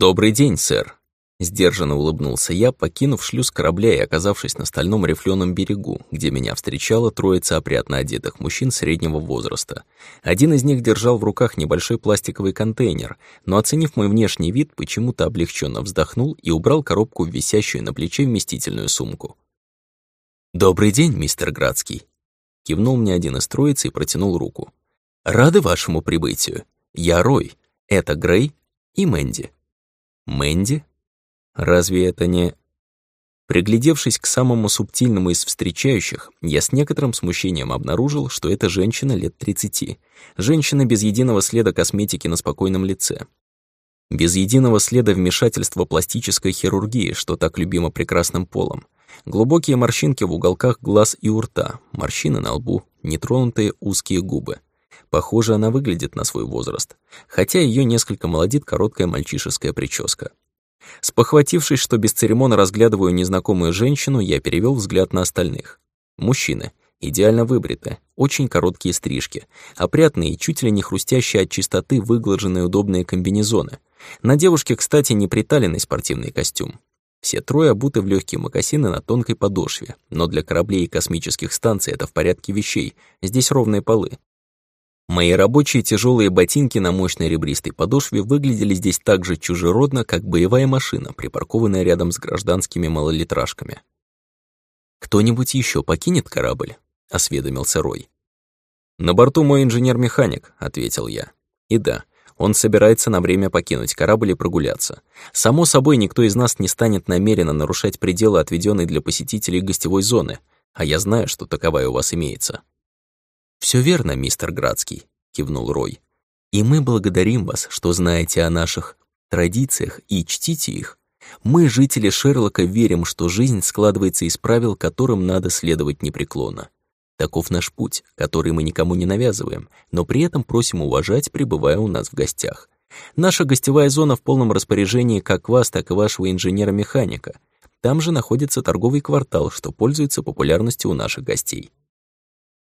«Добрый день, сэр», — сдержанно улыбнулся я, покинув шлюз корабля и оказавшись на стальном рифленом берегу, где меня встречала троица опрятно одетых мужчин среднего возраста. Один из них держал в руках небольшой пластиковый контейнер, но, оценив мой внешний вид, почему-то облегченно вздохнул и убрал коробку в висящую на плече вместительную сумку. «Добрый день, мистер Градский», — кивнул мне один из троицы и протянул руку. «Рады вашему прибытию. Я Рой, это Грей и Мэнди». Мэнди? Разве это не... Приглядевшись к самому субтильному из встречающих, я с некоторым смущением обнаружил, что это женщина лет 30. Женщина без единого следа косметики на спокойном лице. Без единого следа вмешательства пластической хирургии, что так любимо прекрасным полом. Глубокие морщинки в уголках глаз и у рта, морщины на лбу, нетронутые узкие губы. Похоже, она выглядит на свой возраст, хотя ее несколько молодит короткая мальчишеская прическа. Спохватившись, что бесцеремонно разглядываю незнакомую женщину, я перевел взгляд на остальных. Мужчины, идеально выбриты, очень короткие стрижки, опрятные чуть ли не хрустящие от чистоты выглаженные удобные комбинезоны. На девушке, кстати, не приталенный спортивный костюм. Все трое обуты в легкие мокасины на тонкой подошве, но для кораблей и космических станций это в порядке вещей, здесь ровные полы. Мои рабочие тяжелые ботинки на мощной ребристой подошве выглядели здесь так же чужеродно, как боевая машина, припаркованная рядом с гражданскими малолитражками. «Кто-нибудь еще покинет корабль?» — осведомился Рой. «На борту мой инженер-механик», — ответил я. «И да, он собирается на время покинуть корабль и прогуляться. Само собой, никто из нас не станет намеренно нарушать пределы, отведенной для посетителей гостевой зоны, а я знаю, что таковая у вас имеется». Все верно, мистер Градский», — кивнул Рой. «И мы благодарим вас, что знаете о наших традициях и чтите их. Мы, жители Шерлока, верим, что жизнь складывается из правил, которым надо следовать непреклонно. Таков наш путь, который мы никому не навязываем, но при этом просим уважать, пребывая у нас в гостях. Наша гостевая зона в полном распоряжении как вас, так и вашего инженера-механика. Там же находится торговый квартал, что пользуется популярностью у наших гостей.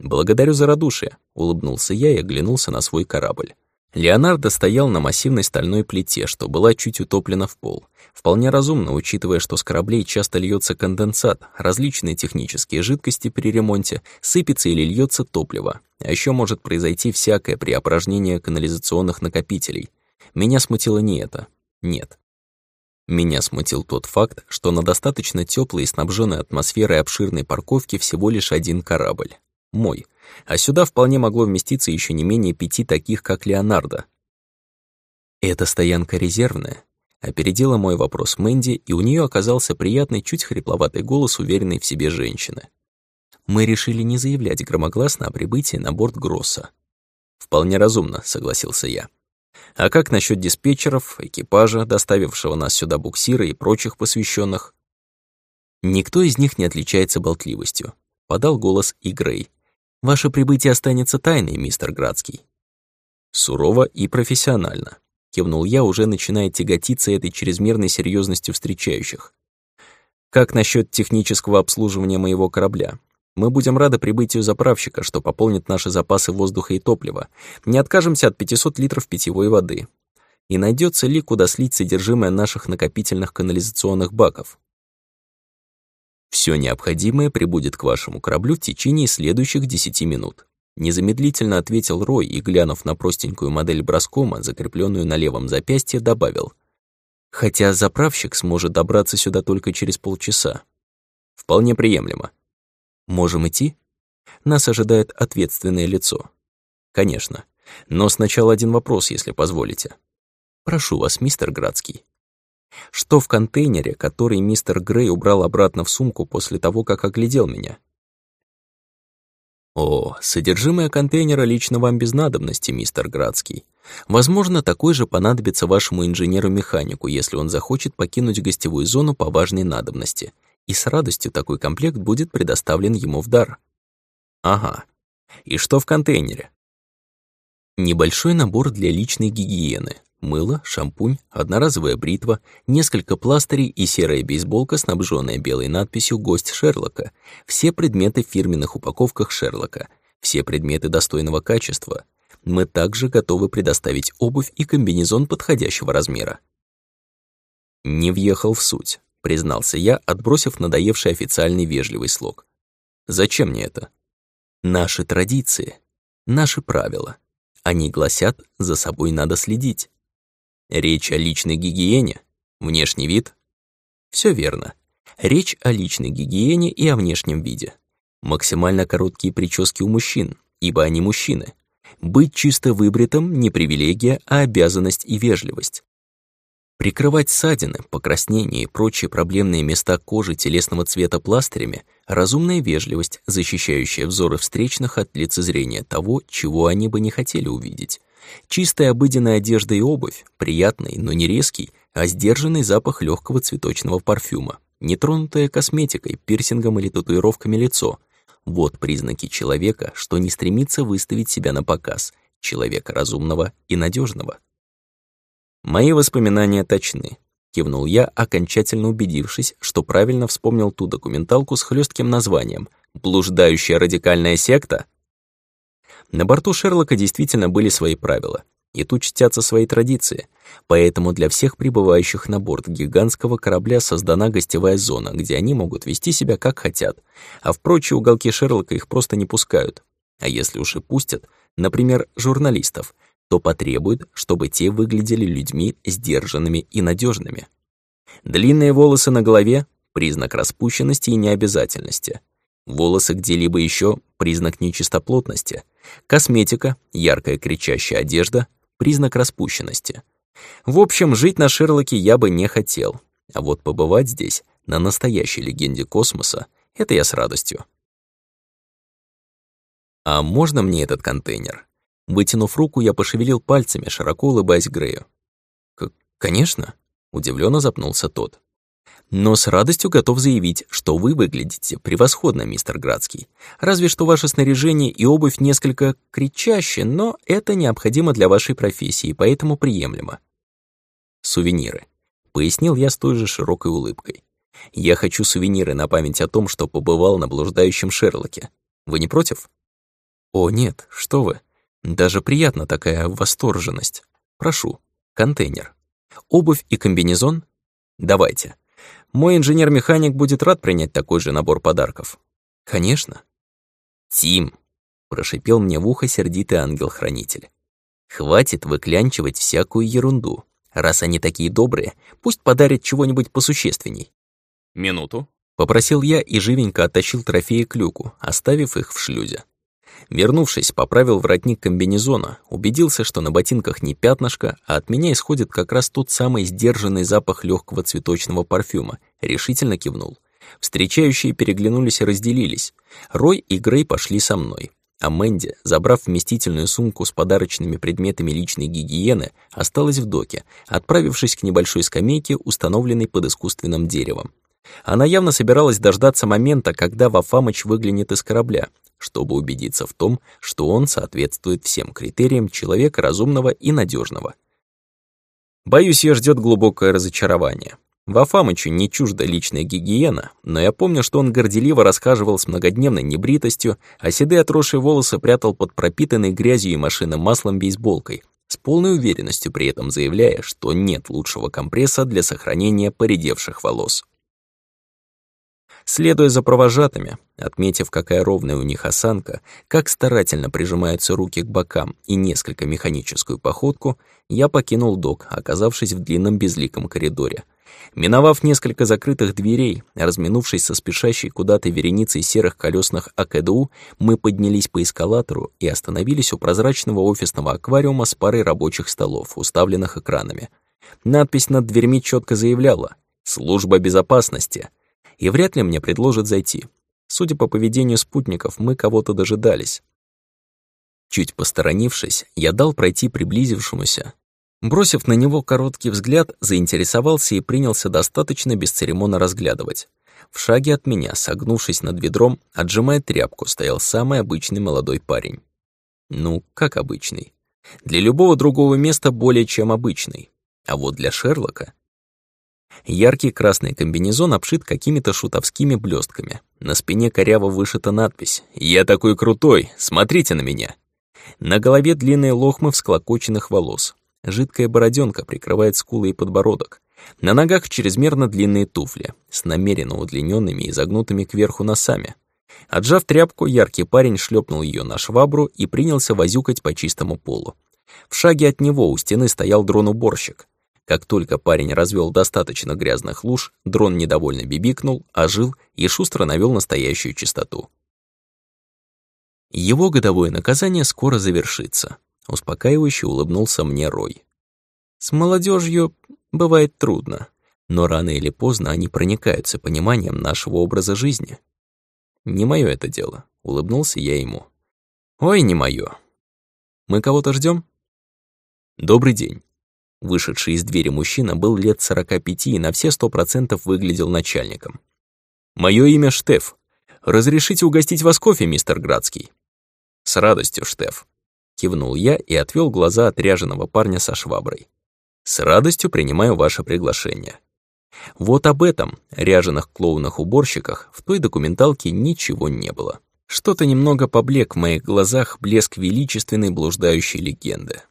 «Благодарю за радушие», — улыбнулся я и оглянулся на свой корабль. Леонардо стоял на массивной стальной плите, что была чуть утоплена в пол. Вполне разумно, учитывая, что с кораблей часто льется конденсат, различные технические жидкости при ремонте, сыпется или льется топливо. А еще может произойти всякое при опорожнении канализационных накопителей. Меня смутило не это. Нет. Меня смутил тот факт, что на достаточно теплой и снабженной атмосферой обширной парковке всего лишь один корабль мой, а сюда вполне могло вместиться еще не менее пяти таких, как Леонардо. Эта стоянка резервная. Опередила мой вопрос Мэнди, и у нее оказался приятный, чуть хрипловатый голос уверенной в себе женщины. Мы решили не заявлять громогласно о прибытии на борт Гросса. «Вполне разумно», — согласился я. «А как насчет диспетчеров, экипажа, доставившего нас сюда буксира и прочих посвященных? Никто из них не отличается болтливостью. Подал голос и Грей. Ваше прибытие останется тайной, мистер Градский. Сурово и профессионально. Кивнул я, уже начиная тяготиться этой чрезмерной серьезностью встречающих. Как насчет технического обслуживания моего корабля? Мы будем рады прибытию заправщика, что пополнит наши запасы воздуха и топлива. Не откажемся от 500 литров питьевой воды. И найдется ли, куда слить содержимое наших накопительных канализационных баков? Все необходимое прибудет к вашему кораблю в течение следующих 10 минут. Незамедлительно ответил Рой и, глянув на простенькую модель броскома, закрепленную на левом запястье, добавил. Хотя заправщик сможет добраться сюда только через полчаса. Вполне приемлемо. Можем идти? Нас ожидает ответственное лицо. Конечно. Но сначала один вопрос, если позволите. Прошу вас, мистер Градский. Что в контейнере, который мистер Грей убрал обратно в сумку после того, как оглядел меня? О, содержимое контейнера лично вам без надобности, мистер Градский. Возможно, такой же понадобится вашему инженеру-механику, если он захочет покинуть гостевую зону по важной надобности. И с радостью такой комплект будет предоставлен ему в дар. Ага. И что в контейнере? Небольшой набор для личной гигиены, Мыло, шампунь, одноразовая бритва, несколько пластырей и серая бейсболка, снабженная белой надписью «Гость Шерлока». Все предметы в фирменных упаковках Шерлока. Все предметы достойного качества. Мы также готовы предоставить обувь и комбинезон подходящего размера. Не въехал в суть, признался я, отбросив надоевший официальный вежливый слог. Зачем мне это? Наши традиции, наши правила. Они гласят, за собой надо следить. Речь о личной гигиене, внешний вид. Все верно. Речь о личной гигиене и о внешнем виде. Максимально короткие прически у мужчин, ибо они мужчины. Быть чисто выбритым — не привилегия, а обязанность и вежливость. Прикрывать ссадины, покраснения и прочие проблемные места кожи телесного цвета пластырями — разумная вежливость, защищающая взоры встречных от лицезрения того, чего они бы не хотели увидеть. Чистая обыденная одежда и обувь, приятный, но не резкий, а сдержанный запах легкого цветочного парфюма, нетронутое косметикой, пирсингом или татуировками лицо — вот признаки человека, что не стремится выставить себя на показ, человека разумного и надежного. Мои воспоминания точны. Кивнул я, окончательно убедившись, что правильно вспомнил ту документалку с хлестким названием «Блуждающая радикальная секта». На борту Шерлока действительно были свои правила, и тут чтятся свои традиции, поэтому для всех прибывающих на борт гигантского корабля создана гостевая зона, где они могут вести себя как хотят, а в прочие уголки Шерлока их просто не пускают. А если уж и пустят, например, журналистов, то потребуют, чтобы те выглядели людьми сдержанными и надежными. Длинные волосы на голове — признак распущенности и необязательности. Волосы где-либо еще — признак нечистоплотности. Косметика, яркая кричащая одежда — признак распущенности. В общем, жить на Шерлоке я бы не хотел, а вот побывать здесь, на настоящей легенде космоса, это я с радостью. «А можно мне этот контейнер?» Вытянув руку, я пошевелил пальцами, широко улыбаясь Грею. «Конечно», — удивленно запнулся тот. «Но с радостью готов заявить, что вы выглядите превосходно, мистер Градский. Разве что ваше снаряжение и обувь несколько кричащие, но это необходимо для вашей профессии, поэтому приемлемо». «Сувениры», — пояснил я с той же широкой улыбкой. «Я хочу сувениры на память о том, что побывал на блуждающем Шерлоке. Вы не против?» «О, нет, что вы!» Даже приятна такая восторженность. Прошу, контейнер. Обувь и комбинезон? Давайте. Мой инженер-механик будет рад принять такой же набор подарков. Конечно. Тим, прошипел мне в ухо сердитый ангел-хранитель. Хватит выклянчивать всякую ерунду. Раз они такие добрые, пусть подарят чего-нибудь посущественней. Минуту. Попросил я и живенько оттащил трофеи к люку, оставив их в шлюзе. Вернувшись, поправил воротник комбинезона, убедился, что на ботинках не пятнышко, а от меня исходит как раз тот самый сдержанный запах легкого цветочного парфюма, решительно кивнул. Встречающие переглянулись и разделились. Рой и Грей пошли со мной. А Мэнди, забрав вместительную сумку с подарочными предметами личной гигиены, осталась в доке, отправившись к небольшой скамейке, установленной под искусственным деревом. Она явно собиралась дождаться момента, когда Вафамыч выглянет из корабля, чтобы убедиться в том, что он соответствует всем критериям человека разумного и надежного. Боюсь, ее ждет глубокое разочарование. Вафамычу не чужда личная гигиена, но я помню, что он горделиво рассказывал с многодневной небритостью, а седые отросшие волосы прятал под пропитанной грязью и машинным маслом бейсболкой, с полной уверенностью при этом заявляя, что нет лучшего компресса для сохранения поредевших волос. Следуя за провожатыми, отметив, какая ровная у них осанка, как старательно прижимаются руки к бокам и несколько механическую походку, я покинул док, оказавшись в длинном безликом коридоре. Миновав несколько закрытых дверей, разминувшись со спешащей куда-то вереницей серых колесных АКДУ, мы поднялись по эскалатору и остановились у прозрачного офисного аквариума с парой рабочих столов, уставленных экранами. Надпись над дверьми четко заявляла «Служба безопасности», и вряд ли мне предложат зайти. Судя по поведению спутников, мы кого-то дожидались. Чуть посторонившись, я дал пройти приблизившемуся. Бросив на него короткий взгляд, заинтересовался и принялся достаточно бесцеремонно разглядывать. В шаге от меня, согнувшись над ведром, отжимая тряпку, стоял самый обычный молодой парень. Ну, как обычный. Для любого другого места более чем обычный. А вот для Шерлока Яркий красный комбинезон обшит какими-то шутовскими блестками. На спине коряво вышита надпись «Я такой крутой, смотрите на меня». На голове длинные лохмы всклокоченных волос. Жидкая бороденка прикрывает скулы и подбородок. На ногах чрезмерно длинные туфли, с намеренно удлиненными и загнутыми кверху носами. Отжав тряпку, яркий парень шлепнул ее на швабру и принялся возюкать по чистому полу. В шаге от него у стены стоял дрон-уборщик. Как только парень развел достаточно грязных луж, дрон недовольно бибикнул, ожил и шустро навел настоящую чистоту. Его годовое наказание скоро завершится. Успокаивающе улыбнулся мне Рой. С молодежью бывает трудно, но рано или поздно они проникаются пониманием нашего образа жизни. Не мое это дело, улыбнулся я ему. Ой, не мое. Мы кого-то ждем? Добрый день. Вышедший из двери мужчина был лет 45 и на все сто процентов выглядел начальником. Мое имя Штеф. Разрешите угостить вас кофе, мистер Градский? С радостью, Штеф. Кивнул я и отвел глаза от ряженого парня со шваброй. С радостью принимаю ваше приглашение. Вот об этом, ряженых клоунах-уборщиках, в той документалке ничего не было. Что-то немного поблек в моих глазах блеск величественной блуждающей легенды.